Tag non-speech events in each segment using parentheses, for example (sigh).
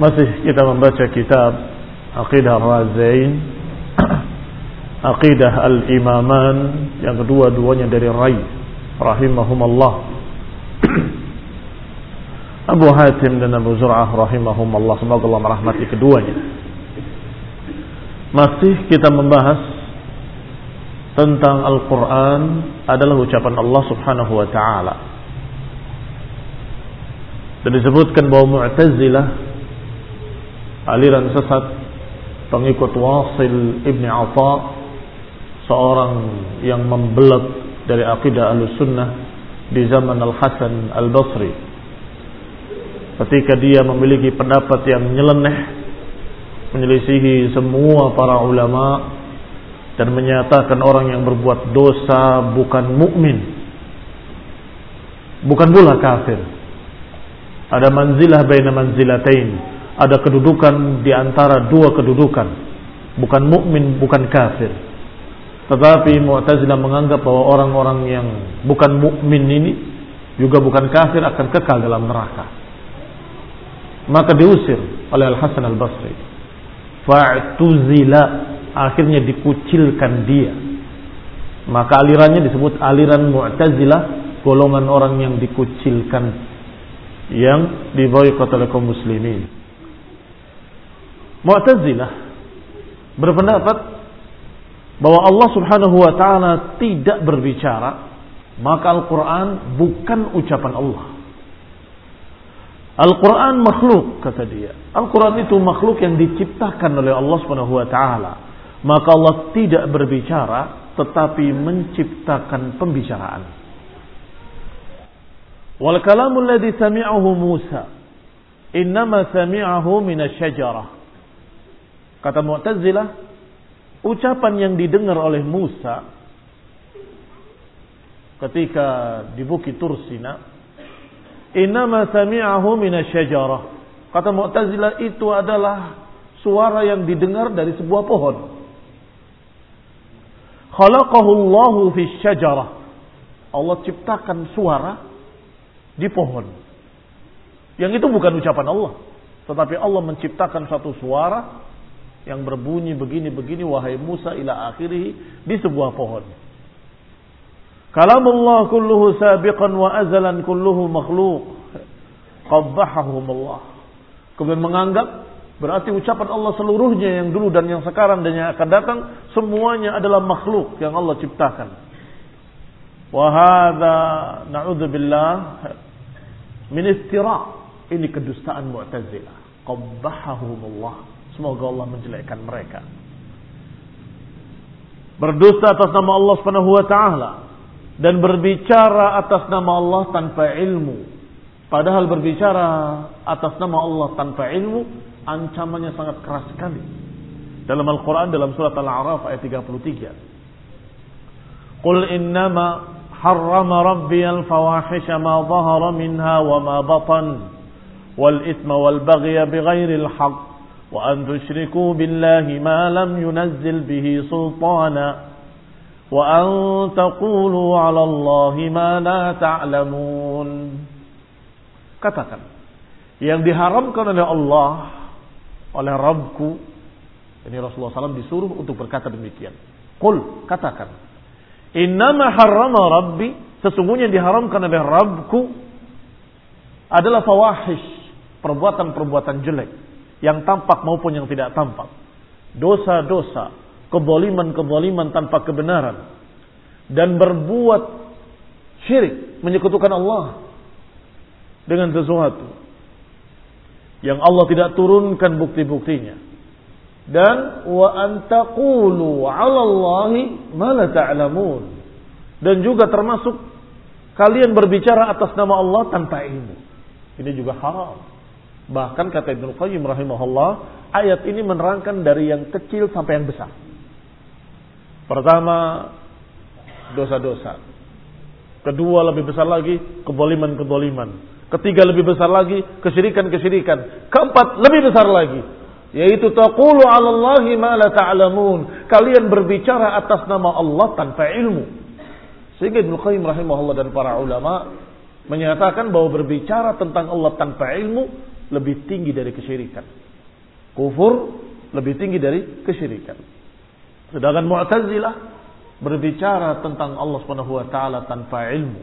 Masih kita membaca kitab Aqidah Razain (clears throat) Aqidah Al-Imaman yang kedua-duanya dari Rai rahimahumallah. (clears throat) Abu Hatim dan Abu Zur'ah rahimahumallah. Semoga Allah merahmati keduanya. Masih kita membahas tentang Al-Quran adalah ucapan Allah subhanahu wa ta'ala. Dan disebutkan bahwa Mu'tazilah aliran sesat pengikut Wasil Ibni Atha seorang yang membelat dari akidah Ahlussunnah di zaman Al-Hasan Al-Basri. Ketika dia memiliki pendapat yang nyeleneh menyelisihi semua para ulama dan menyatakan orang yang berbuat dosa bukan mukmin bukan pula kafir. Ada manzilah baina manzilatain ada kedudukan di antara dua kedudukan. Bukan mukmin bukan kafir. Tetapi Mu'tazilah menganggap bahwa orang-orang yang bukan mukmin ini juga bukan kafir akan kekal dalam neraka. Maka diusir oleh Al-Hasan Al-Basri. Fa'tuzila. Akhirnya dikucilkan dia. Maka alirannya disebut aliran Mu'tazilah golongan orang yang dikucilkan yang diboykot oleh kaum muslimin Mu'tazilah berpendapat bahwa Allah Subhanahu wa taala tidak berbicara maka Al-Qur'an bukan ucapan Allah Al-Quran makhluk kata dia. Al-Quran itu makhluk yang diciptakan oleh Allah Subhanahu Wa Taala. Maka Allah tidak berbicara, tetapi menciptakan pembicaraan. Wal kalamul ladzi sami'ahu Musa innama sami'ahu min asyajarah. Kata Mu'tazilah, ucapan yang didengar oleh Musa ketika di Bukit Tursina Innama sami'ahu minasyajarah. Kata Mu'tazilah itu adalah suara yang didengar dari sebuah pohon. Khalaqahu Allahu fi syajarah. Allah ciptakan suara di pohon. Yang itu bukan ucapan Allah, tetapi Allah menciptakan satu suara yang berbunyi begini-begini wahai Musa ila akhirih di sebuah pohon. Kalamullah kulluhu sabiqan wa azalan kulluhu makhluk. Qabbahahumullah. Kemudian menganggap berarti ucapan Allah seluruhnya yang dulu dan yang sekarang dan yang akan datang semuanya adalah makhluk yang Allah ciptakan. Wa hadza na'udzubillah min istira. Ini kedustaan Mu'tazilah. Qabbahahumullah. Semoga Allah menjelekkan mereka. Berdusta atas nama Allah Subhanahu wa taala dan berbicara atas nama Allah tanpa ilmu. Padahal berbicara atas nama Allah tanpa ilmu ancamannya sangat keras sekali. Dalam Al-Quran dalam surat Al-A'raf ayat 33. Qul innama harrama rabbi al-fawahisha ma zahara minha wa ma batan wal ithma wal baghya bighairi al-haq wa an tushriku billahi ma lam yunazzil bihi sultana وأن تقولوا على الله ما لا تعلمون katakan yang diharamkan oleh Allah oleh Rabbku ini Rasulullah SAW disuruh untuk berkata demikian Qul katakan innama harrama Rabbi sesungguhnya diharamkan oleh Rabbku adalah fawahish perbuatan-perbuatan jelek yang tampak maupun yang tidak tampak. Dosa-dosa kezaliman-kezaliman tanpa kebenaran. Dan berbuat syirik menyekutukan Allah dengan sesuatu yang Allah tidak turunkan bukti-buktinya. Dan wa antaqulu 'ala Allahi ma la ta'lamun. Dan juga termasuk kalian berbicara atas nama Allah tanpa ilmu. Ini juga haram bahkan kata Ibnu Qayyim rahimahullah ayat ini menerangkan dari yang kecil sampai yang besar Pertama, dosa-dosa. Kedua lebih besar lagi, keboliman-keboliman. Ketiga lebih besar lagi, kesyirikan-kesyirikan. Keempat lebih besar lagi, yaitu taqulu 'ala Allahi ma la ta'lamun. Kalian berbicara atas nama Allah tanpa ilmu. Sehingga Ibnu Qayyim rahimahullah dan para ulama menyatakan bahwa berbicara tentang Allah tanpa ilmu lebih tinggi dari kesyirikan. Kufur lebih tinggi dari kesyirikan. Sedangkan Mu'tazilah berbicara tentang Allah Subhanahu wa taala tanpa ilmu.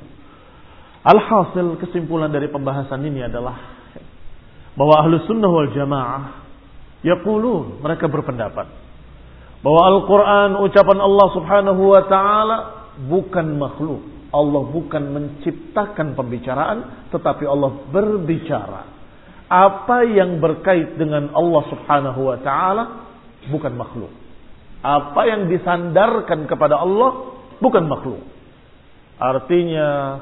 Alhasil kesimpulan dari pembahasan ini adalah bahwa ahlu sunnah wal jamaah yaqulun mereka berpendapat bahwa Al-Quran ucapan Allah subhanahu wa ta'ala bukan makhluk. Allah bukan menciptakan pembicaraan tetapi Allah berbicara. Apa yang berkait dengan Allah subhanahu wa ta'ala bukan makhluk. Apa yang disandarkan kepada Allah bukan makhluk. Artinya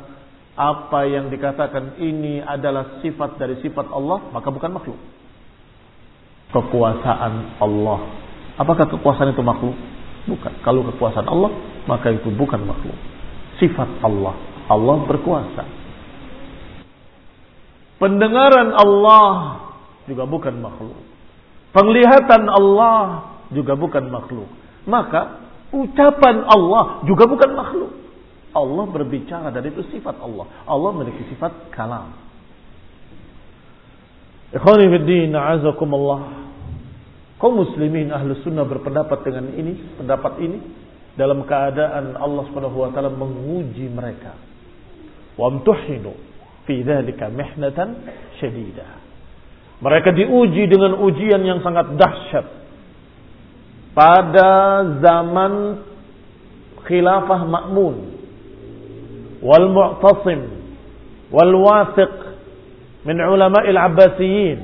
apa yang dikatakan ini adalah sifat dari sifat Allah, maka bukan makhluk. Kekuasaan Allah. Apakah kekuasaan itu makhluk? Bukan. Kalau kekuasaan Allah, maka itu bukan makhluk. Sifat Allah. Allah berkuasa. Pendengaran Allah juga bukan makhluk. Penglihatan Allah juga bukan makhluk. Maka ucapan Allah juga bukan makhluk. Allah berbicara dan itu sifat Allah. Allah memiliki sifat kalam. Ikhwani fiddin, a'azakumullah. Kaum muslimin ahlu sunnah berpendapat dengan ini, pendapat ini dalam keadaan Allah Subhanahu wa taala menguji mereka. Wa amtuhinu fi dzalika mihnatan syadidah. Mereka diuji dengan ujian yang sangat dahsyat. Pada zaman khilafah Ma'mun wal Mu'tasim wal Wathiq min ulama al-Abbasiyin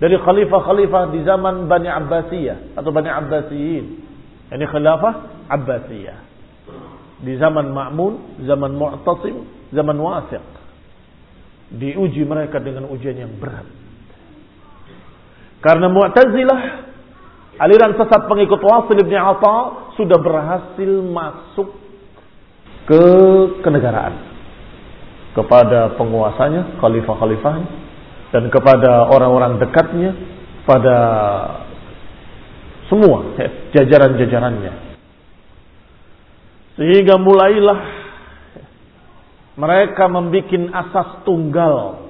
dari khalifah-khalifah di zaman Bani Abbasiyah atau Bani Abbasiyin. Ini khilafah Abbasiyah. Di zaman Ma'mun zaman Mu'tasim zaman Wathiq diuji mereka dengan ujian yang berat karena Mu'tazilah aliran sesat pengikut Wasil bin Atha sudah berhasil masuk ke kenegaraan kepada penguasanya, khalifah-khalifahnya dan kepada orang-orang dekatnya pada semua jajaran-jajarannya. Sehingga mulailah mereka membuat asas tunggal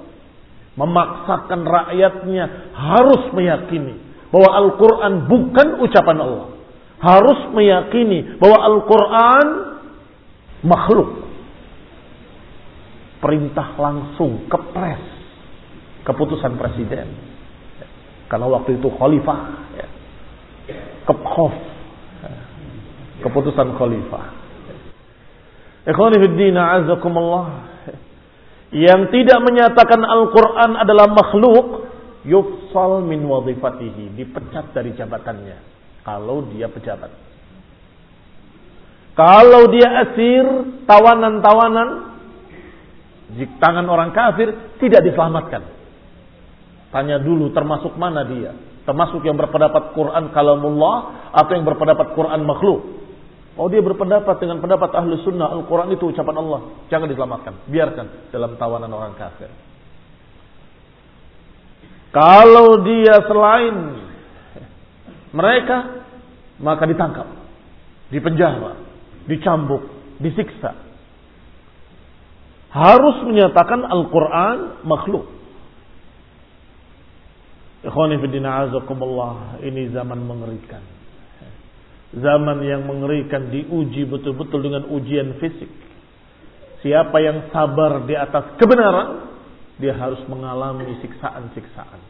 memaksakan rakyatnya harus meyakini bahwa Al-Quran bukan ucapan Allah. Harus meyakini bahwa Al-Quran makhluk. perintah langsung, kepres, keputusan presiden. Karena waktu itu khalifah, ya. kephof, keputusan khalifah. Ikhwani fiddina azakumullah. Yang tidak menyatakan Al-Quran adalah makhluk, yufsal min wadifatihi, dipecat dari jabatannya. Kalau dia pejabat. Kalau dia asir, tawanan-tawanan, di tangan orang kafir, tidak diselamatkan. Tanya dulu termasuk mana dia. Termasuk yang berpendapat Quran kalamullah atau yang berpendapat Quran makhluk. Oh dia berpendapat dengan pendapat ahlu sunnah Al-Quran itu ucapan Allah. Jangan diselamatkan. Biarkan dalam tawanan orang kafir. Kalau dia selain mereka, maka ditangkap. Dipenjara. Dicambuk. Disiksa. Harus menyatakan Al-Quran makhluk. Ikhwanifidina. Ini zaman mengerikan Zaman yang mengerikan diuji betul-betul dengan ujian fisik. Siapa yang sabar di atas kebenaran, dia harus mengalami siksaan-siksaan.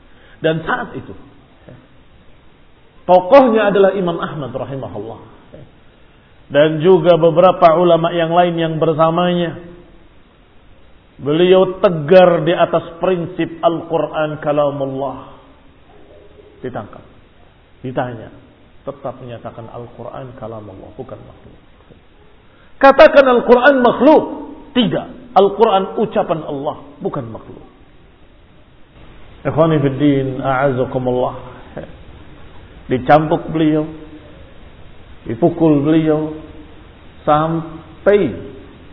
Dan saat itu, tokohnya adalah Imam Ahmad rahimahullah. Dan juga beberapa ulama yang lain yang bersamanya. Beliau tegar di atas prinsip Al-Quran kalamullah. Ditangkap. Ditanya tetap menyatakan Al-Quran kalam Allah, bukan makhluk. Katakan Al-Quran makhluk. Tidak. Al-Quran ucapan Allah, bukan makhluk. Ikhwani fiddin, a'azakumullah. Dicampuk beliau. Dipukul beliau. Sampai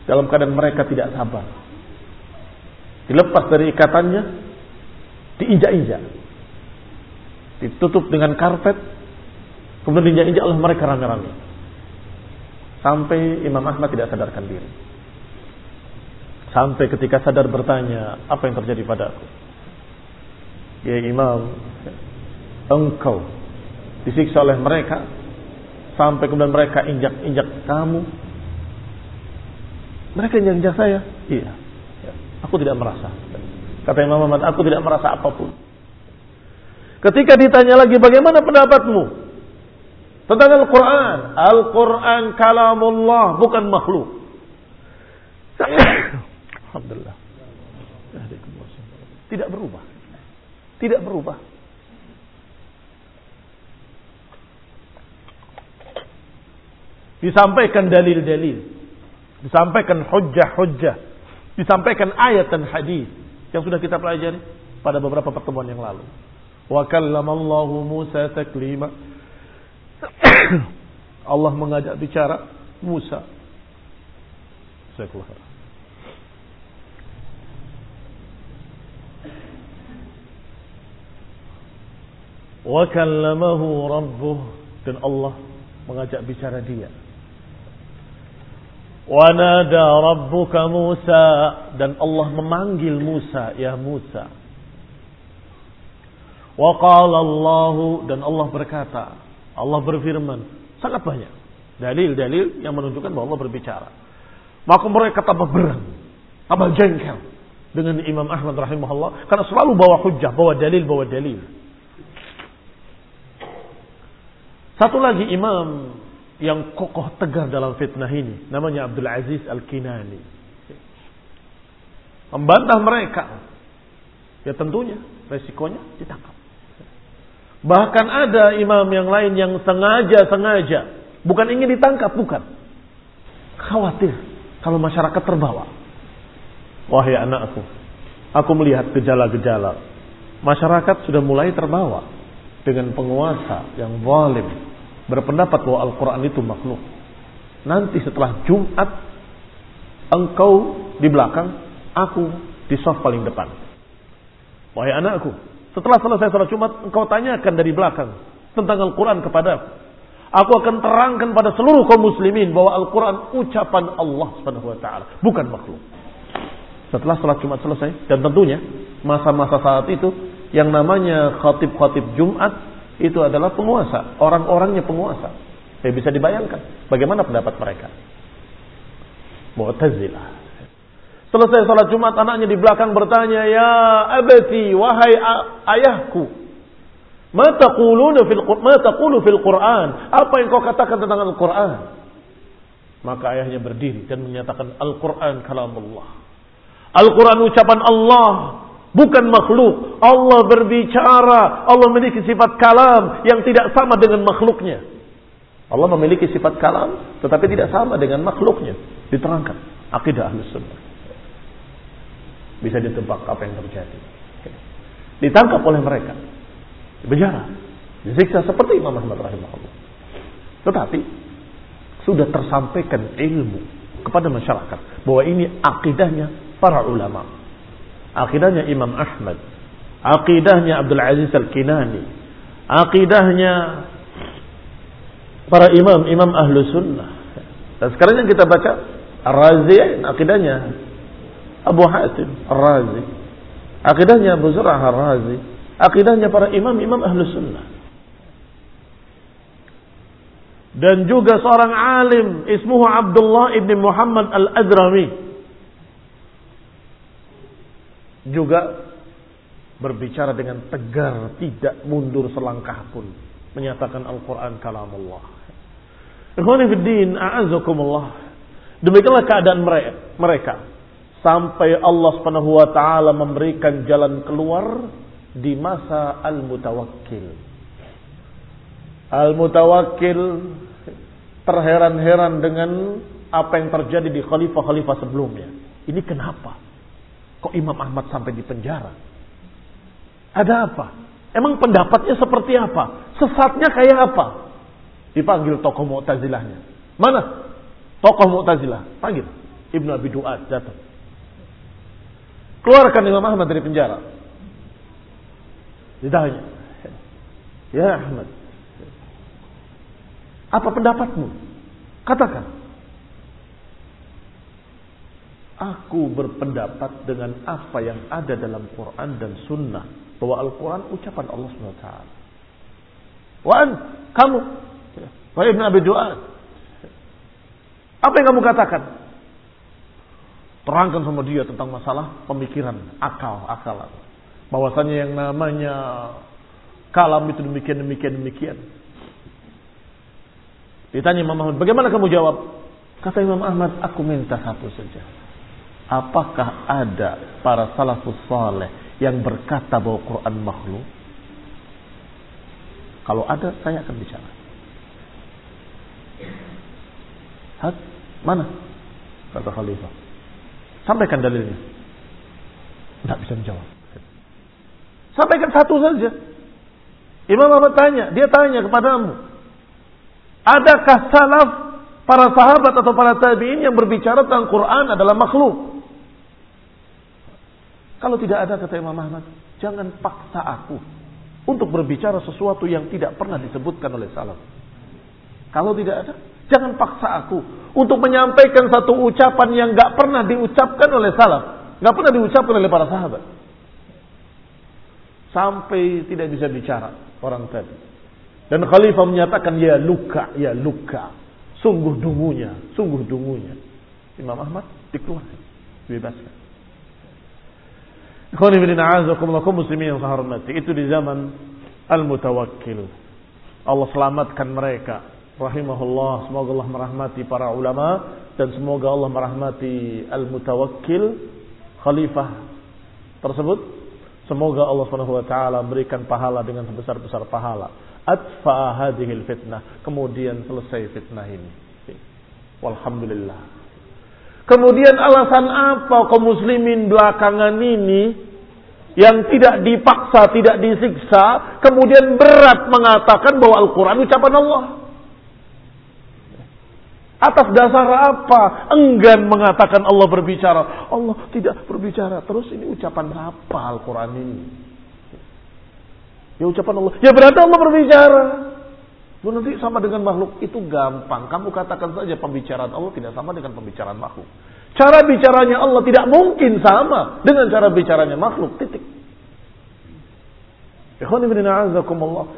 dalam keadaan mereka tidak sabar. Dilepas dari ikatannya. Diinjak-injak. Ditutup dengan karpet Kemudian diinjak-injak mereka rame-rame. Sampai Imam Ahmad tidak sadarkan diri. Sampai ketika sadar bertanya, apa yang terjadi padaku? Ya Imam, engkau disiksa oleh mereka sampai kemudian mereka injak-injak kamu. Mereka injak-injak saya? Iya. Aku tidak merasa. Kata Imam Ahmad, aku tidak merasa apa pun. Ketika ditanya lagi, bagaimana pendapatmu? Tentang Al-Quran. Al-Quran kalamullah, bukan makhluk. (coughs) Alhamdulillah. Tidak berubah. Tidak berubah. Disampaikan dalil-dalil. Disampaikan hujjah-hujjah. Disampaikan ayat dan hadis yang sudah kita pelajari pada beberapa pertemuan yang lalu. Wa kallamallahu Musa taklima (coughs) Allah mengajak bicara Musa. Saya keluar. Wa rabbuh dan Allah mengajak bicara dia. Wa nada rabbuka Musa dan Allah memanggil Musa, ya Musa. Wa qala dan Allah berkata, Allah berfirman. Sangat banyak. Dalil-dalil yang menunjukkan bahwa Allah berbicara. Maka mereka tambah berang. Tambah jengkel. Dengan Imam Ahmad rahimahullah. Karena selalu bawa hujah. Bawa dalil, bawa dalil. Satu lagi imam yang kokoh tegar dalam fitnah ini. Namanya Abdul Aziz Al-Kinani. Membantah mereka. Ya tentunya resikonya ditangkap. Bahkan ada imam yang lain yang sengaja-sengaja. Bukan ingin ditangkap, bukan. Khawatir kalau masyarakat terbawa. Wahai anakku, aku melihat gejala-gejala. Masyarakat sudah mulai terbawa dengan penguasa yang zalim. Berpendapat bahwa Al-Quran itu makhluk. Nanti setelah Jumat, engkau di belakang, aku di soft paling depan. Wahai anakku, setelah selesai salat Jumat, engkau tanyakan dari belakang tentang Al-Quran kepada aku. Aku akan terangkan pada seluruh kaum muslimin bahwa Al-Quran ucapan Allah Subhanahu wa taala, bukan makhluk. Setelah salat Jumat selesai dan tentunya masa-masa saat itu yang namanya khatib-khatib Jumat itu adalah penguasa, orang-orangnya penguasa. Ya bisa dibayangkan bagaimana pendapat mereka. Mu'tazilah. Selesai sholat Jumat anaknya di belakang bertanya, "Ya abati, wahai ayahku, ma taquluna fil ma taqulu fil Qur'an?" Apa yang kau katakan tentang Al-Qur'an? Maka ayahnya berdiri dan menyatakan Al-Qur'an kalamullah. Al-Quran ucapan Allah, bukan makhluk. Allah berbicara, Allah memiliki sifat kalam yang tidak sama dengan makhluknya. Allah memiliki sifat kalam, tetapi tidak sama dengan makhluknya. Diterangkan. Akidah ahli. Bisa ditebak apa yang terjadi. Ditangkap oleh mereka. Dipenjara. Disiksa seperti Imam Ahmad rahimahullah. Tetapi sudah tersampaikan ilmu kepada masyarakat bahwa ini akidahnya para ulama. Akidahnya Imam Ahmad, akidahnya Abdul Aziz Al-Kinani, akidahnya para imam imam ahlu sunnah. Dan sekarang yang kita baca Ar-Razi akidahnya Abu Hatim Ar-Razi. Akidahnya Abu Zur'ah Ar-Razi. Akidahnya para imam-imam ahlu sunnah. Dan juga seorang alim ismuhu Abdullah ibn Muhammad Al-Adrami. Juga berbicara dengan tegar, tidak mundur selangkah pun. Menyatakan Al-Quran kalamullah. Ikhwanifiddin, a'azakumullah. Demikianlah keadaan mereka. Sampai Allah subhanahu wa ta'ala memberikan jalan keluar di masa al-mutawakkil. Al-mutawakkil terheran-heran dengan apa yang terjadi di khalifah-khalifah sebelumnya. Ini kenapa? Kok Imam Ahmad sampai di penjara? Ada apa? Emang pendapatnya seperti apa? Sesatnya kayak apa? Dipanggil tokoh Mu'tazilahnya. Mana? Tokoh Mu'tazilah. Panggil. Ibnu Abi Duat datang. Keluarkan Imam Ahmad dari penjara. Ditanya. Ya Ahmad. Apa pendapatmu? Katakan. Aku berpendapat dengan apa yang ada dalam Quran dan Sunnah. Bahwa Al-Quran ucapan Allah SWT. Wan, kamu Wahai Ibn Abi Du'ad. Apa yang kamu katakan? Terangkan sama dia tentang masalah pemikiran, akal, akalan. Bahwasanya yang namanya kalam itu demikian, demikian, demikian. Ditanya Imam Ahmad, bagaimana kamu jawab? Kata Imam Ahmad, aku minta satu saja. Apakah ada para salafus saleh yang berkata bahwa Quran makhluk? Kalau ada, saya akan bicara. Hah? Mana? Kata Khalifah. Sampaikan dalilnya. Tidak bisa menjawab. Sampaikan satu saja. Imam Ahmad tanya, dia tanya kepadamu. Adakah salaf para sahabat atau para tabi'in yang berbicara tentang Quran adalah makhluk? Kalau tidak ada kata Imam Ahmad, jangan paksa aku untuk berbicara sesuatu yang tidak pernah disebutkan oleh salaf. Kalau tidak ada, Jangan paksa aku untuk menyampaikan satu ucapan yang gak pernah diucapkan oleh salaf. Gak pernah diucapkan oleh para sahabat. Sampai tidak bisa bicara orang tadi. Dan khalifah menyatakan ya luka, ya luka. Sungguh dungunya, sungguh dungunya. Imam Ahmad dikeluarkan, dibebaskan. muslimin. Itu di zaman Al-Mutawakkil. Allah selamatkan mereka rahimahullah semoga Allah merahmati para ulama dan semoga Allah merahmati al-mutawakkil khalifah tersebut. Semoga Allah Subhanahu wa taala berikan pahala dengan sebesar-besar pahala. Atfa hadhil fitnah. Kemudian selesai fitnah ini. Walhamdulillah. Kemudian alasan apa kaum muslimin belakangan ini yang tidak dipaksa, tidak disiksa, kemudian berat mengatakan bahwa Al-Quran ucapan Allah. Atas dasar apa? Enggan mengatakan Allah berbicara. Allah tidak berbicara. Terus ini ucapan apa Al-Quran ini? Ya ucapan Allah. Ya berarti Allah berbicara. Lu nanti sama dengan makhluk. Itu gampang. Kamu katakan saja pembicaraan Allah tidak sama dengan pembicaraan makhluk. Cara bicaranya Allah tidak mungkin sama dengan cara bicaranya makhluk. Titik.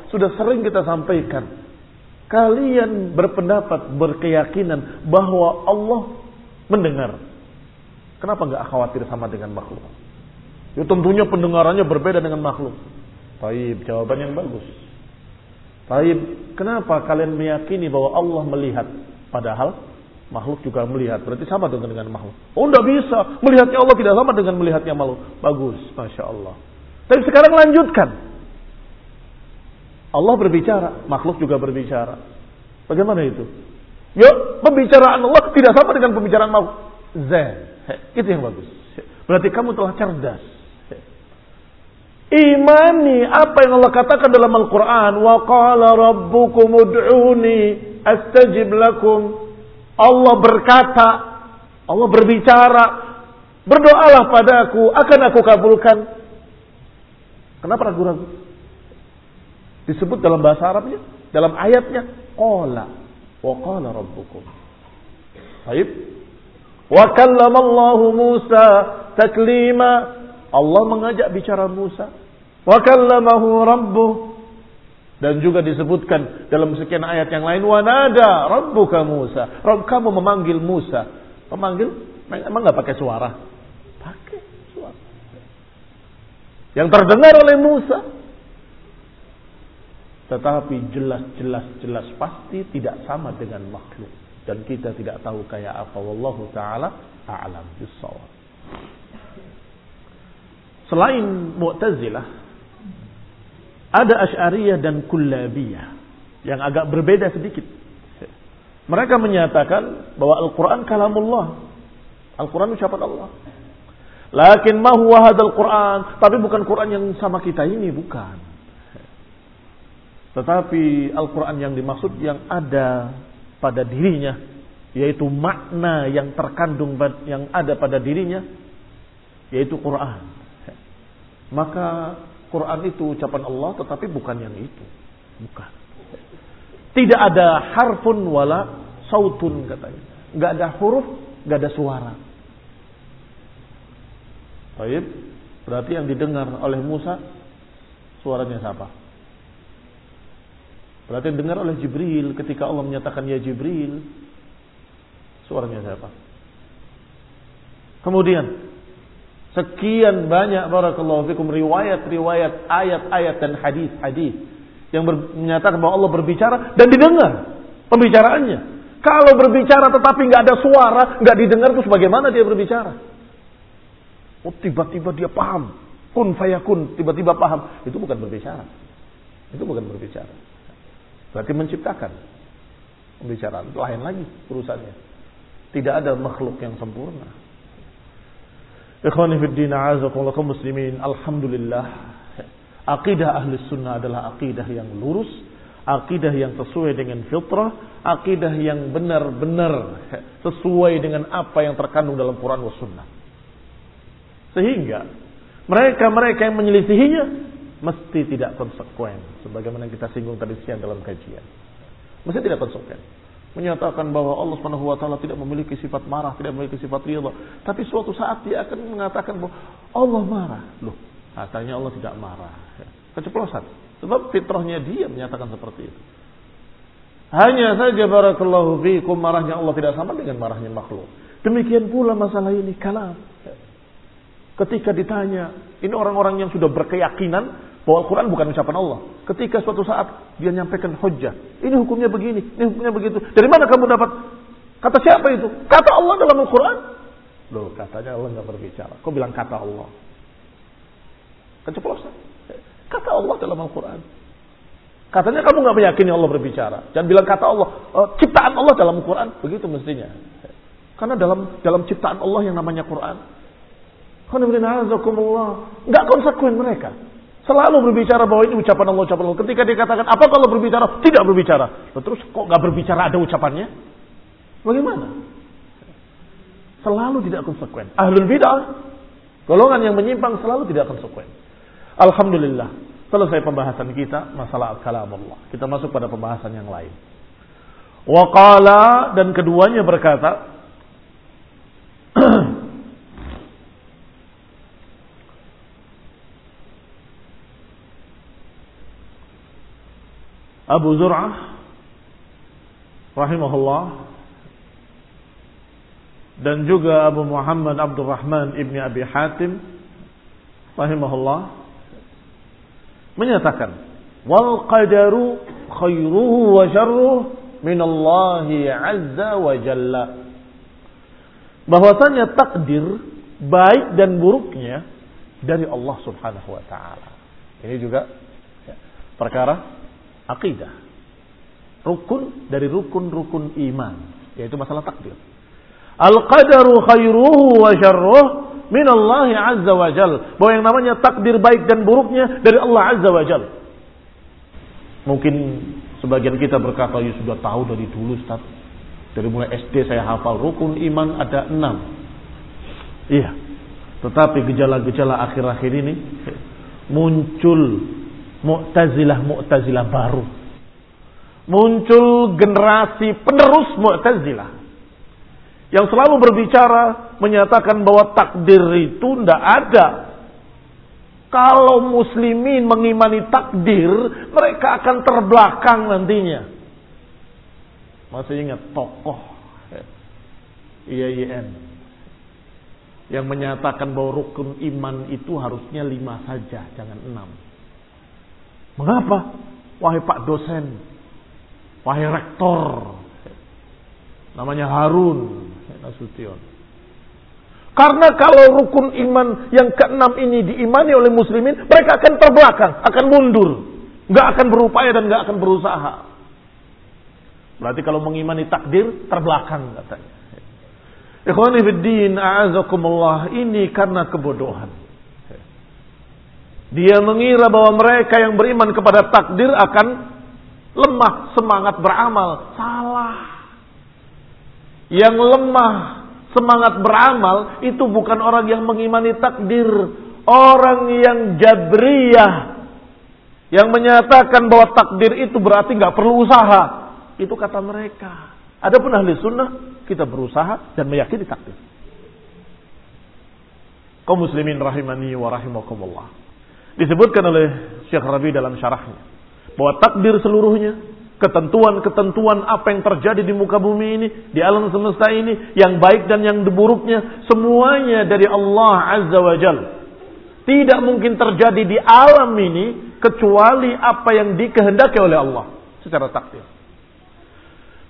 Sudah sering kita sampaikan kalian berpendapat, berkeyakinan bahwa Allah mendengar. Kenapa nggak khawatir sama dengan makhluk? Ya tentunya pendengarannya berbeda dengan makhluk. Taib, jawaban yang bagus. Taib, kenapa kalian meyakini bahwa Allah melihat? Padahal makhluk juga melihat. Berarti sama dengan, dengan makhluk. Oh, tidak bisa. Melihatnya Allah tidak sama dengan melihatnya makhluk. Bagus, Masya Allah. Tapi sekarang lanjutkan. Allah berbicara, makhluk juga berbicara. Bagaimana itu? Ya, pembicaraan Allah tidak sama dengan pembicaraan makhluk. Zen. Itu yang bagus. Berarti kamu telah cerdas. Imani apa yang Allah katakan dalam Al-Quran. Wa qala rabbukum ud'uni astajib lakum. Allah berkata, Allah berbicara, berdoalah padaku, akan aku kabulkan. Kenapa ragu-ragu? Disebut dalam bahasa Arabnya, dalam ayatnya, qala wa qala rabbukum. Baik. Wa kallamallahu Musa taklima. Allah mengajak bicara Musa Wa kallamahu rabbuh dan juga disebutkan dalam sekian ayat yang lain wanada rabbuka Musa. Rabb kamu memanggil Musa. Memanggil emang nggak pakai suara? Pakai suara. Yang terdengar oleh Musa. Tetapi jelas-jelas jelas pasti tidak sama dengan makhluk dan kita tidak tahu kayak apa wallahu taala a'lam bissawab. Selain Mu'tazilah ada Asy'ariyah dan Kullabiyah yang agak berbeda sedikit. Mereka menyatakan bahwa Al-Quran kalamullah. Al-Quran ucapan Allah. Lakin ma huwa hadzal Quran, tapi bukan Quran yang sama kita ini, bukan. Tetapi Al-Quran yang dimaksud yang ada pada dirinya, yaitu makna yang terkandung yang ada pada dirinya, yaitu Quran. Maka Quran itu ucapan Allah tetapi bukan yang itu. Bukan. Tidak ada harfun wala sautun katanya. Enggak ada huruf, enggak ada suara. Baik. Berarti yang didengar oleh Musa suaranya siapa? Berarti dengar oleh Jibril ketika Allah menyatakan ya Jibril suaranya siapa? Kemudian Sekian banyak barakallahu fikum riwayat-riwayat ayat-ayat dan hadis-hadis yang menyatakan bahwa Allah berbicara dan didengar pembicaraannya. Kalau berbicara tetapi nggak ada suara, nggak didengar terus bagaimana dia berbicara? Oh tiba-tiba dia paham, kun fayakun, tiba-tiba paham, itu bukan berbicara. Itu bukan berbicara. Berarti menciptakan pembicaraan. Lain lagi urusannya. Tidak ada makhluk yang sempurna. Ikhwani fiddin a'azakumullah muslimin. Alhamdulillah. Akidah ahli sunnah adalah akidah yang lurus. Akidah yang sesuai dengan fitrah. Akidah yang benar-benar sesuai dengan apa yang terkandung dalam Quran wa sunnah. Sehingga mereka-mereka yang menyelisihinya mesti tidak konsekuen. Sebagaimana kita singgung tadi siang dalam kajian. Mesti tidak konsekuen menyatakan bahwa Allah Subhanahu wa taala tidak memiliki sifat marah, tidak memiliki sifat ridha. Tapi suatu saat dia akan mengatakan bahwa Allah marah. Loh, katanya Allah tidak marah. Keceplosan. Sebab fitrahnya dia menyatakan seperti itu. Hanya saja barakallahu fiikum marahnya Allah tidak sama dengan marahnya makhluk. Demikian pula masalah ini kalam. Ketika ditanya, ini orang-orang yang sudah berkeyakinan bahwa Al-Quran bukan ucapan Allah. Ketika suatu saat dia nyampaikan hujah. Ini hukumnya begini, ini hukumnya begitu. Dari mana kamu dapat? Kata siapa itu? Kata Allah dalam Al-Quran. Loh, katanya Allah nggak berbicara. Kau bilang kata Allah. Keceplosan. Kata Allah dalam Al-Quran. Katanya kamu nggak meyakini Allah berbicara. Jangan bilang kata Allah. Oh, ciptaan Allah dalam Al-Quran. Begitu mestinya. Karena dalam dalam ciptaan Allah yang namanya Quran. Nggak konsekuen mereka. Selalu berbicara bahwa ini ucapan Allah, ucapan Allah. Ketika dia katakan, apa kalau berbicara? Tidak berbicara. Terus kok nggak berbicara ada ucapannya? Bagaimana? Selalu tidak konsekuen. Ahlul bid'ah, golongan yang menyimpang selalu tidak konsekuen. Alhamdulillah, selesai pembahasan kita masalah kalam Allah. Kita masuk pada pembahasan yang lain. Waqala dan keduanya berkata, (clears throat) Abu Zur'ah rahimahullah dan juga Abu Muhammad Abdurrahman ibni Abi Hatim rahimahullah menyatakan wal qadaru khairuhu wa syarruhu min Allah azza wa jalla bahwasanya takdir baik dan buruknya dari Allah Subhanahu wa taala. Ini juga ya, perkara akidah. Rukun dari rukun-rukun iman, yaitu masalah takdir. Al-qadaru khairuhu wa syarruh min Allah azza wa jal. Bahwa yang namanya takdir baik dan buruknya dari Allah azza wa jal. Mungkin sebagian kita berkata, ya sudah tahu dari dulu Ustaz. Dari mulai SD saya hafal rukun iman ada enam. Iya, tetapi gejala-gejala akhir-akhir ini muncul Mu'tazilah-Mu'tazilah baru. Muncul generasi penerus Mu'tazilah. Yang selalu berbicara menyatakan bahwa takdir itu tidak ada. Kalau muslimin mengimani takdir, mereka akan terbelakang nantinya. Masih ingat tokoh IAIN yang menyatakan bahwa rukun iman itu harusnya lima saja, jangan enam. Mengapa? Wahai Pak dosen, wahai rektor, namanya Harun Nasution. Karena kalau rukun iman yang keenam ini diimani oleh muslimin, mereka akan terbelakang, akan mundur. Nggak akan berupaya dan nggak akan berusaha. Berarti kalau mengimani takdir, terbelakang katanya. Ikhwani fiddin a'azakumullah ini karena kebodohan. Dia mengira bahwa mereka yang beriman kepada takdir akan lemah semangat beramal. Salah. Yang lemah semangat beramal itu bukan orang yang mengimani takdir. Orang yang jabriyah. Yang menyatakan bahwa takdir itu berarti nggak perlu usaha. Itu kata mereka. Adapun ahli sunnah kita berusaha dan meyakini takdir. Kau muslimin rahimani wa rahimakumullah. Disebutkan oleh Syekh Rabi dalam syarahnya. Bahwa takdir seluruhnya, ketentuan-ketentuan apa yang terjadi di muka bumi ini, di alam semesta ini, yang baik dan yang buruknya, semuanya dari Allah Azza wa Jal. Tidak mungkin terjadi di alam ini, kecuali apa yang dikehendaki oleh Allah secara takdir.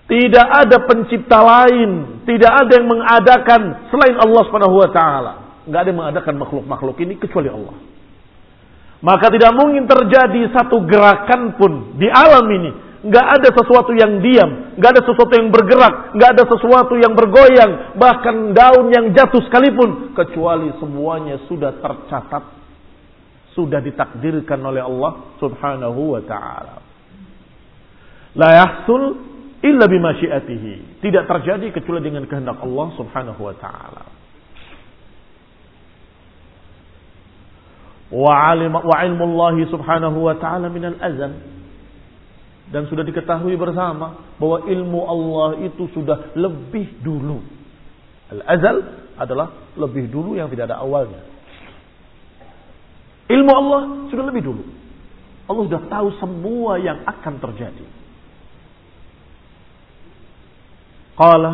Tidak ada pencipta lain, tidak ada yang mengadakan selain Allah Subhanahu wa taala. Enggak ada yang mengadakan makhluk-makhluk ini kecuali Allah. Maka tidak mungkin terjadi satu gerakan pun di alam ini. Enggak ada sesuatu yang diam, enggak ada sesuatu yang bergerak, enggak ada sesuatu yang bergoyang, bahkan daun yang jatuh sekalipun kecuali semuanya sudah tercatat, sudah ditakdirkan oleh Allah Subhanahu wa taala. La yahsul illa bimasyiatihi. Tidak terjadi kecuali dengan kehendak Allah Subhanahu wa taala. Wa wa ilmu Allah Subhanahu wa taala min al-azal. Dan sudah diketahui bersama bahwa ilmu Allah itu sudah lebih dulu. Al-azal adalah lebih dulu yang tidak ada awalnya. Ilmu Allah sudah lebih dulu. Allah sudah tahu semua yang akan terjadi. Qala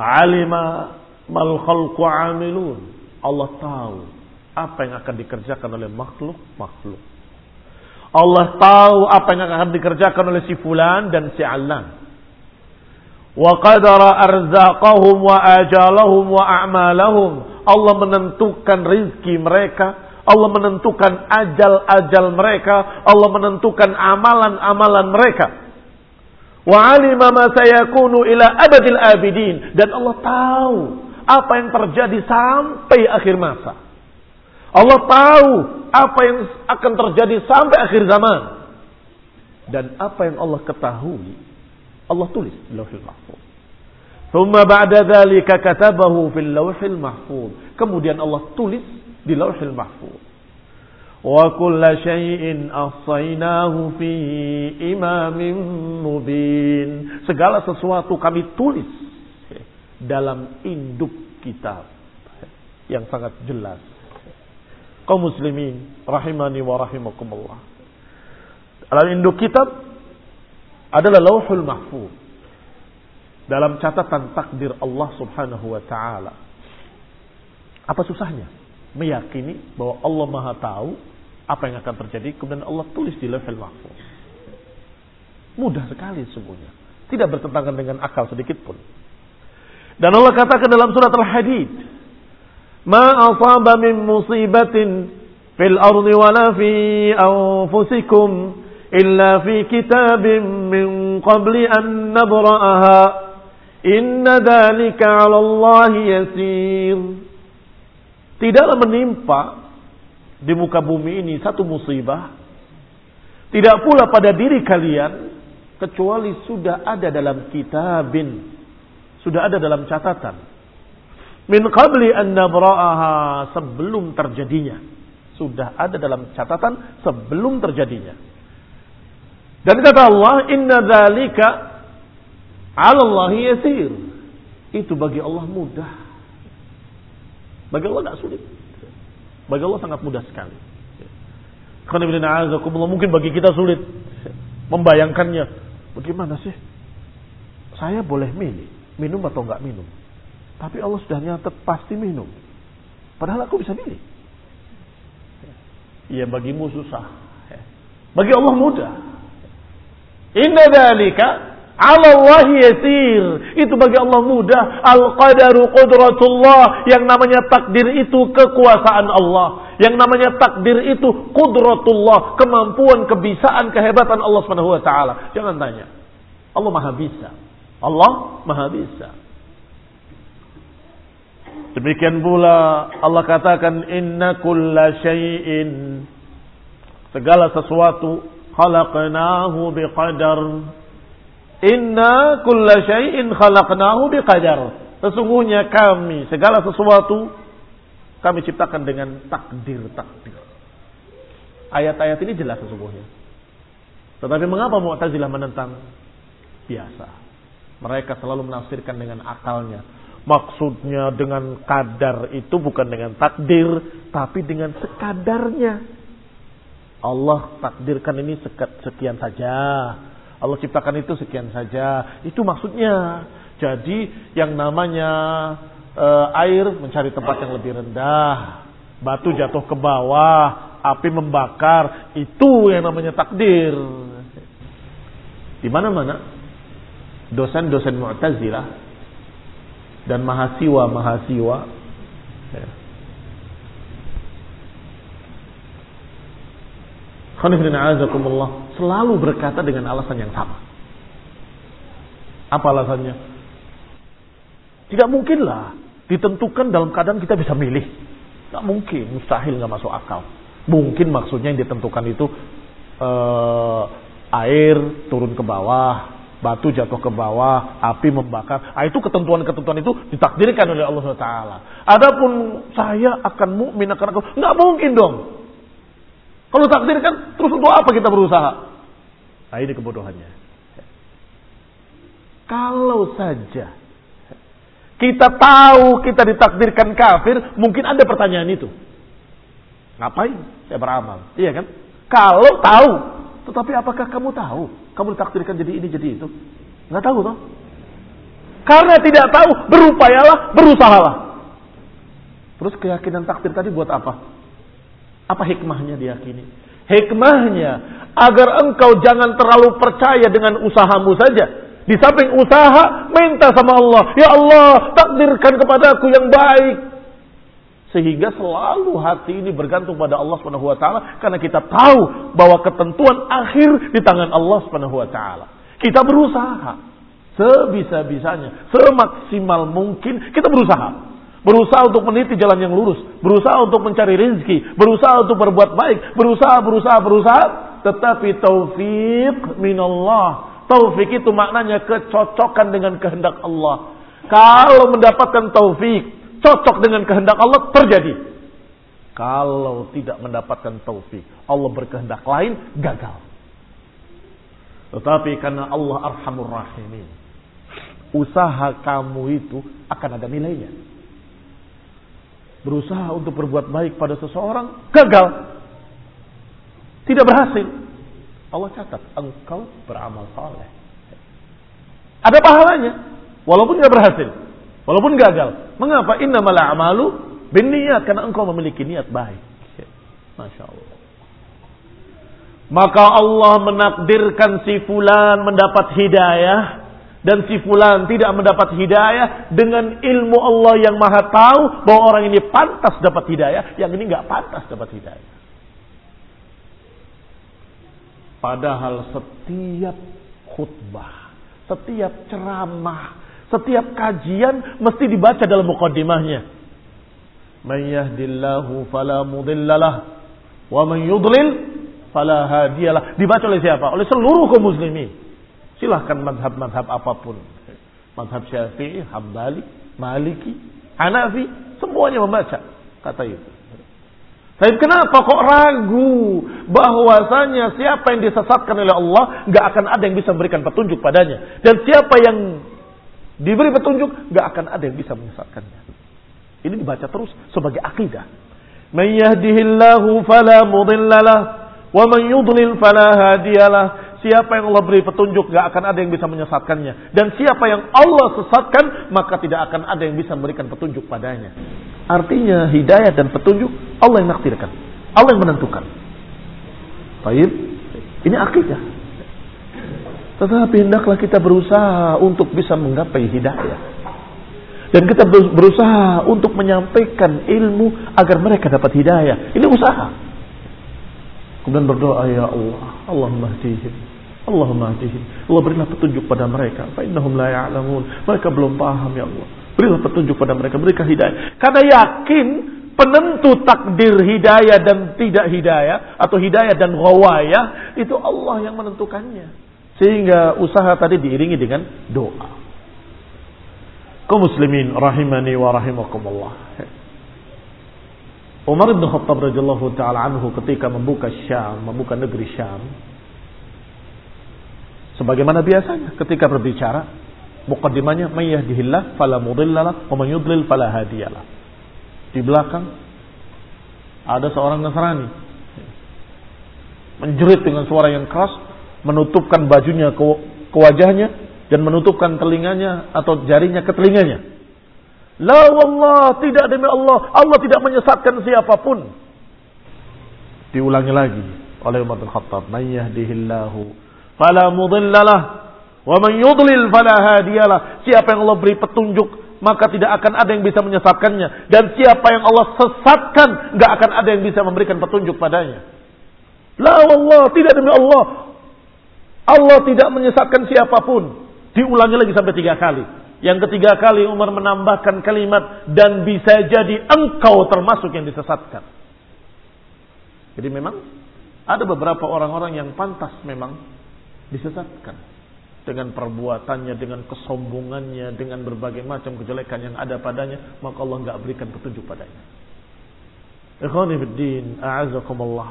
alima mal khalqu amilun. Allah tahu apa yang akan dikerjakan oleh makhluk-makhluk. Allah tahu apa yang akan dikerjakan oleh si fulan dan si alan. Wa qadara arzaqahum wa ajalahum wa a'malahum. Allah menentukan rizki mereka. Allah menentukan ajal-ajal mereka. Allah menentukan amalan-amalan mereka. Wa alima ma sayakunu ila abadil abidin. Dan Allah tahu apa yang terjadi sampai akhir masa. Allah tahu apa yang akan terjadi sampai akhir zaman. Dan apa yang Allah ketahui, Allah tulis di Lauhil Mahfuz. Thumma ba'da dhalika katabahu fil Lauhil Mahfuz. Kemudian Allah tulis di Lauhil Mahfuz. Wa kulla syai'in asainahu fi imamin mubin. Segala sesuatu kami tulis dalam induk kitab yang sangat jelas kaum muslimin rahimani wa rahimakumullah dalam induk kitab adalah lauhul mahfuz dalam catatan takdir Allah Subhanahu wa taala. Apa susahnya? Meyakini bahwa Allah Maha tahu apa yang akan terjadi kemudian Allah tulis di level mahfuz. Mudah sekali sesungguhnya. Tidak bertentangan dengan akal sedikit pun. Dan Allah katakan dalam surat Al-Hadid, "Ma asaba min musibatin fil ardi wala fi anfusikum illa fi kitabim min qabli an nabra'aha." Inna dalika 'ala Allah yasir. Tidaklah menimpa di muka bumi ini satu musibah. Tidak pula pada diri kalian kecuali sudah ada dalam kitabin. Sudah ada dalam catatan. Min qabli an nabra'aha sebelum terjadinya. Sudah ada dalam catatan sebelum terjadinya. Dan kata Allah, "Inna dzalika Alallahi yasir. Itu bagi Allah mudah. Bagi Allah tidak sulit. Bagi Allah sangat mudah sekali. Karena mungkin bagi kita sulit membayangkannya. Bagaimana sih? Saya boleh milih, minum atau enggak minum. Tapi Allah sudah nyatet pasti minum. Padahal aku bisa milih. Iya bagimu susah. Bagi Allah mudah. Inna dalika Allah yasir. Itu bagi Allah mudah. Al-qadaru qudratullah. Yang namanya takdir itu kekuasaan Allah. Yang namanya takdir itu qudratullah. Kemampuan, kebisaan, kehebatan Allah ta'ala. Jangan tanya. Allah maha bisa. Allah maha bisa. Demikian pula Allah katakan inna kulla syai'in segala sesuatu khalaqnahu biqadar Inna kulla syai'in khalaqnahu biqadar. Sesungguhnya kami segala sesuatu kami ciptakan dengan takdir-takdir. Ayat-ayat ini jelas sesungguhnya. Tetapi mengapa Mu'tazilah menentang? Biasa. Mereka selalu menafsirkan dengan akalnya. Maksudnya dengan kadar itu bukan dengan takdir, tapi dengan sekadarnya. Allah takdirkan ini sekian saja. Allah ciptakan itu sekian saja. Itu maksudnya. Jadi yang namanya e, air mencari tempat yang lebih rendah, batu jatuh ke bawah, api membakar, itu yang namanya takdir. Di mana-mana dosen-dosen Mu'tazilah dan mahasiswa-mahasiswa ya, selalu berkata dengan alasan yang sama. Apa alasannya? Tidak mungkinlah ditentukan dalam keadaan kita bisa milih. Tidak mungkin, mustahil nggak masuk akal. Mungkin maksudnya yang ditentukan itu eh, air turun ke bawah, batu jatuh ke bawah, api membakar. Ah, itu ketentuan-ketentuan itu ditakdirkan oleh Allah SWT. Adapun saya akan mukmin akan aku nggak mungkin dong. Kalau takdir kan terus untuk apa kita berusaha? Nah ini kebodohannya. Kalau saja kita tahu kita ditakdirkan kafir, mungkin ada pertanyaan itu. Ngapain saya beramal? Iya kan? Kalau tahu, tetapi apakah kamu tahu? Kamu ditakdirkan jadi ini jadi itu? Nggak tahu toh? Karena tidak tahu, berupayalah, berusahalah. Terus keyakinan takdir tadi buat apa? Apa hikmahnya diyakini? Hikmahnya agar engkau jangan terlalu percaya dengan usahamu saja. Di samping usaha, minta sama Allah. Ya Allah, takdirkan kepadaku yang baik. Sehingga selalu hati ini bergantung pada Allah Subhanahu wa taala. Karena kita tahu bahwa ketentuan akhir di tangan Allah Subhanahu wa taala. Kita berusaha. Sebisa-bisanya, semaksimal mungkin kita berusaha. Berusaha untuk meniti jalan yang lurus, berusaha untuk mencari rezeki, berusaha untuk berbuat baik, berusaha, berusaha, berusaha, tetapi taufik minallah. Taufik itu maknanya kecocokan dengan kehendak Allah. Kalau mendapatkan taufik, cocok dengan kehendak Allah, terjadi. Kalau tidak mendapatkan taufik, Allah berkehendak lain, gagal. Tetapi karena Allah arhamur rahimin, usaha kamu itu akan ada nilainya berusaha untuk berbuat baik pada seseorang, gagal. Tidak berhasil. Allah catat, engkau beramal saleh. Ada pahalanya. Walaupun nggak berhasil. Walaupun gagal. Mengapa? Innamal a'malu bin niat. Karena engkau memiliki niat baik. Masya Allah. Maka Allah menakdirkan si fulan mendapat hidayah dan si fulan tidak mendapat hidayah dengan ilmu Allah yang maha tahu bahwa orang ini pantas dapat hidayah, yang ini nggak pantas dapat hidayah. Padahal setiap khutbah, setiap ceramah, setiap kajian mesti dibaca dalam mukaddimahnya. Man yahdillahu fala mudhillalah wa man yudlil fala hadiyalah. Dibaca oleh siapa? Oleh seluruh kaum muslimin. Silahkan madhab-madhab apa pun. Madhab syafi'i, hambali, maliki, hanafi. Semuanya membaca. Kata itu. Tapi kenapa kok ragu bahwasanya siapa yang disesatkan oleh Allah nggak akan ada yang bisa memberikan petunjuk padanya dan siapa yang diberi petunjuk nggak akan ada yang bisa menyesatkannya. Ini dibaca terus sebagai akidah. Man yahdihillahu fala mudhillalah Wa man yudlil fala hadiyalah. Siapa yang Allah beri petunjuk gak akan ada yang bisa menyesatkannya. Dan siapa yang Allah sesatkan maka tidak akan ada yang bisa memberikan petunjuk padanya. Artinya hidayah dan petunjuk Allah yang naktirkan. Allah yang menentukan. Baik, ini akidah. Tetapi hendaklah kita berusaha untuk bisa menggapai hidayah. Dan kita berusaha untuk menyampaikan ilmu agar mereka dapat hidayah. Ini usaha. Kemudian berdoa, Ya Allah, Allahumma hdihim. Allahumma hdihim. Allah berilah petunjuk pada mereka. Fa'innahum la ya'lamun. Mereka belum paham, Ya Allah. Berilah petunjuk pada mereka. Berikan hidayah. Karena yakin penentu takdir hidayah dan tidak hidayah. Atau hidayah dan ghawayah. Itu Allah yang menentukannya. Sehingga usaha tadi diiringi dengan doa. Kau muslimin rahimani wa rahimakumullah. Umar bin Khattab radhiyallahu taala anhu ketika membuka Syam, membuka negeri Syam, sebagaimana biasanya ketika berbicara, mukaddimahnya may yahdihillah fala mudhillalah wa man yudlil fala hadiyalah. Di belakang ada seorang Nasrani menjerit dengan suara yang keras, menutupkan bajunya ke, ke wajahnya dan menutupkan telinganya atau jarinya ke telinganya. La wallah, tidak demi Allah. Allah tidak menyesatkan siapa pun. Diulangi lagi oleh Umar bin Khattab. Man yahdihillahu fala mudhillalah. Wa man yudlil fala hadiyalah. Siapa yang Allah beri petunjuk, maka tidak akan ada yang bisa menyesatkannya. Dan siapa yang Allah sesatkan, nggak akan ada yang bisa memberikan petunjuk padanya. La wallah, tidak demi Allah. Allah tidak menyesatkan siapa pun. Diulangi lagi sampai tiga kali. Yang ketiga kali Umar menambahkan kalimat dan bisa jadi engkau termasuk yang disesatkan. Jadi memang ada beberapa orang-orang yang pantas memang disesatkan dengan perbuatannya, dengan kesombongannya, dengan berbagai macam kejelekan yang ada padanya, maka Allah nggak berikan petunjuk padanya. Ikhwani a'azakumullah.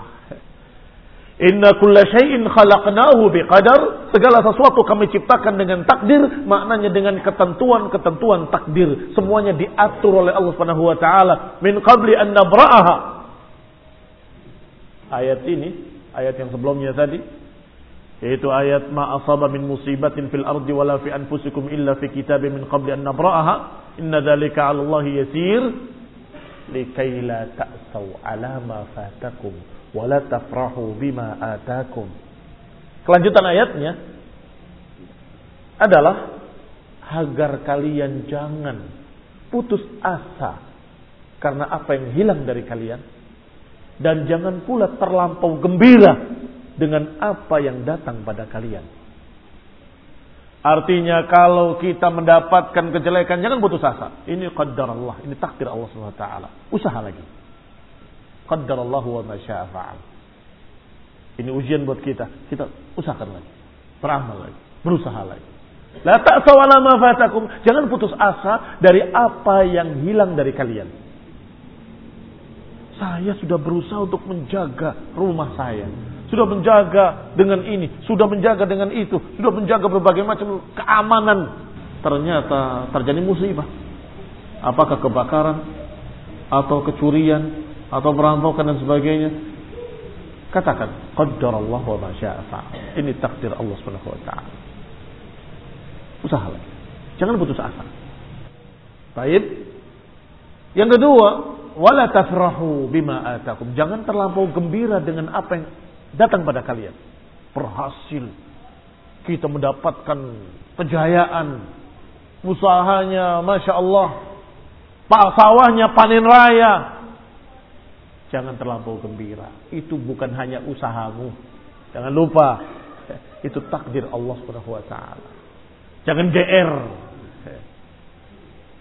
Inna kulla syai'in khalaqnahu biqadar. Segala sesuatu kami ciptakan dengan takdir, maknanya dengan ketentuan-ketentuan takdir. Semuanya diatur oleh Allah Subhanahu wa taala min qabli an nabra'aha. Ayat ini, ayat yang sebelumnya tadi, yaitu ayat ma asaba min musibatin fil ardi wala fi anfusikum illa fi kitabin min qabli an nabra'aha. Inna dzalika 'ala Allah yasir likai la ta'sau 'ala ma fatakum wala tafrahu bima atakum. Kelanjutan ayatnya adalah agar kalian jangan putus asa karena apa yang hilang dari kalian dan jangan pula terlampau gembira dengan apa yang datang pada kalian. Artinya kalau kita mendapatkan kejelekan jangan putus asa. Ini qadar Allah, ini takdir Allah SWT. Usaha lagi. Qaddarallahu wa ma syaa fa'al. Ini ujian buat kita. Kita usahakan lagi. Beramal lagi. Berusaha lagi. La ta'saw ma fatakum. Jangan putus asa dari apa yang hilang dari kalian. Saya sudah berusaha untuk menjaga rumah saya. Sudah menjaga dengan ini, sudah menjaga dengan itu, sudah menjaga berbagai macam keamanan. Ternyata terjadi musibah. Apakah kebakaran atau kecurian atau perampokan dan sebagainya. Katakan, qaddar Allah wa ma Ini takdir Allah Subhanahu wa taala. Usaha. Jangan putus asa. Baik. Yang kedua, wala tafrahu bima atakum. Jangan terlampau gembira dengan apa yang datang pada kalian. Berhasil. Kita mendapatkan kejayaan. Usahanya, Masya Allah. Pak sawahnya panen raya. Jangan terlampau gembira. Itu bukan hanya usahamu. Jangan lupa. (laughs) Itu takdir Allah Subhanahu wa taala. Jangan GR.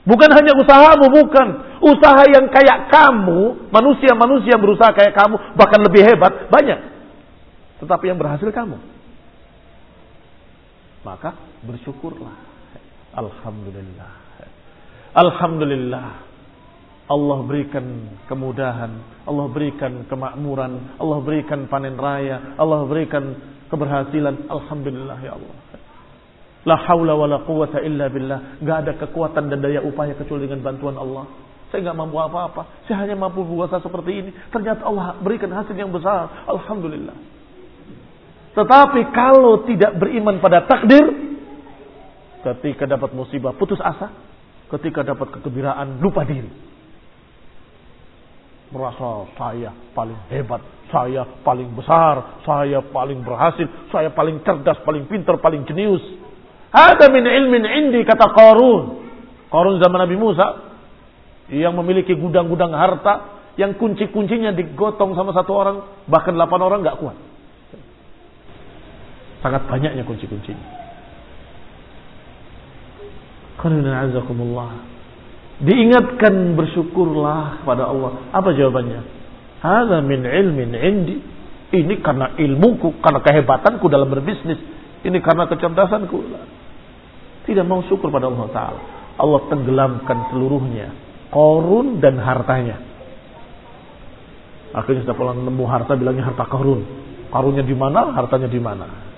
Bukan hanya usahamu, bukan. Usaha yang kayak kamu, manusia-manusia yang berusaha kayak kamu, bahkan lebih hebat, banyak. Tetapi yang berhasil kamu. Maka bersyukurlah. Alhamdulillah. Alhamdulillah. Allah berikan kemudahan, Allah berikan kemakmuran, Allah berikan panen raya, Allah berikan keberhasilan. Alhamdulillah ya Allah. La haula wa la quwata illa billah. Gak ada kekuatan dan daya upaya kecuali dengan bantuan Allah. Saya nggak mampu apa-apa. Saya hanya mampu berusaha seperti ini. Ternyata Allah berikan hasil yang besar. Alhamdulillah. Tetapi kalau tidak beriman pada takdir, ketika dapat musibah putus asa, ketika dapat kegembiraan lupa diri. Merasa saya paling hebat, saya paling besar, saya paling berhasil, saya paling cerdas, paling pintar, paling jenius. Ada min ilmin indi kata Qarun. Qarun zaman Nabi Musa yang memiliki gudang-gudang harta yang kunci-kuncinya digotong sama satu orang, bahkan delapan orang nggak kuat. Sangat banyaknya kunci-kuncinya. Diingatkan bersyukurlah pada Allah. Apa jawabannya? Hada min ilmin indi. Ini karena ilmuku, karena kehebatanku dalam berbisnis. Ini karena kecerdasanku. Tidak mau syukur pada Allah Ta'ala. Allah tenggelamkan seluruhnya. Korun dan hartanya. Akhirnya pulang nemu harta bilangnya harta korun. Korunnya di mana, hartanya di mana.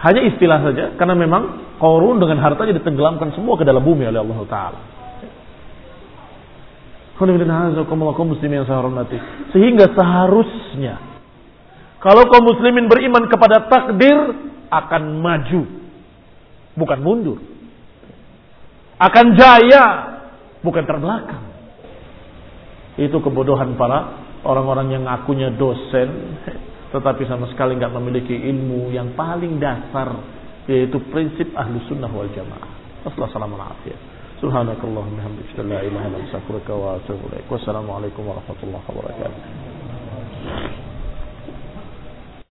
Hanya istilah saja. Karena memang korun dengan hartanya ditenggelamkan semua ke dalam bumi oleh Allah Ta'ala. Sehingga seharusnya kalau kaum muslimin beriman kepada takdir akan maju bukan mundur. Akan jaya, bukan terbelakang. Itu kebodohan para orang-orang yang ngakunya dosen, tetapi sama sekali nggak memiliki ilmu yang paling dasar, yaitu prinsip ahlu sunnah wal jamaah. Wassalamualaikum warahmatullahi wabarakatuh.